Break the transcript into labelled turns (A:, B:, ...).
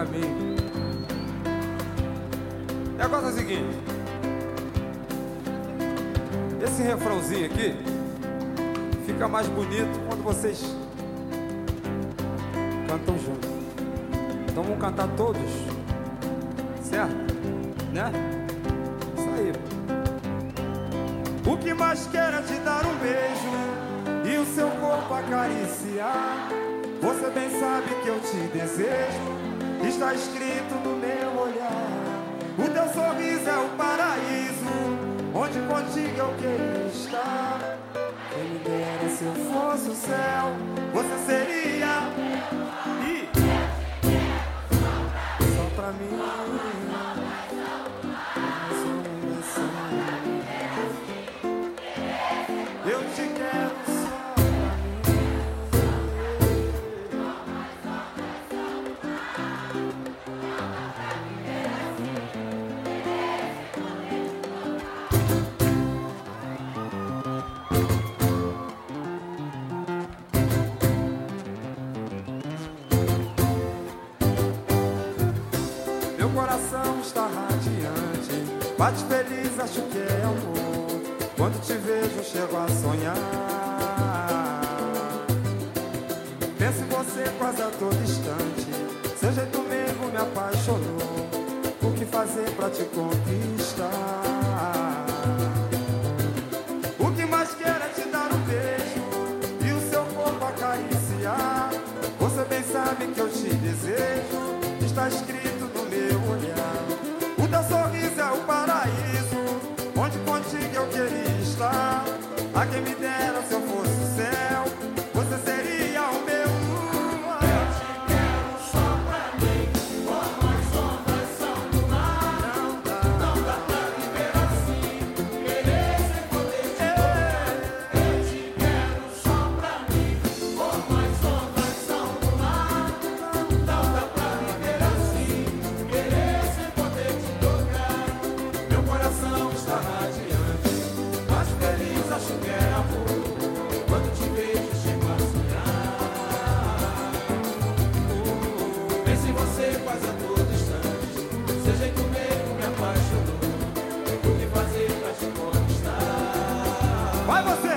A: caminho. O negócio é o seguinte. Esse refrãozinho aqui fica mais bonito quando vocês cantam junto. Então vamos cantar todos. Certo? Né? Isso aí. O que mais quero é te dar um beijo e o seu corpo acariciar. Você bem sabe que eu te desejo. Está escrito no meu olhar. O teu sorriso é o paraíso, onde contigo eu queria estar. Quem me dera se eu fosse o céu, você seria. E só pra mim. Eu te coração está radiante, bate feliz, acho que é amor. Quando te vejo, chego a sonhar. Penso em você quase a todo instante. Seu jeito mesmo me apaixonou. O que fazer pra te conquistar? Sorriso é o paraíso, você.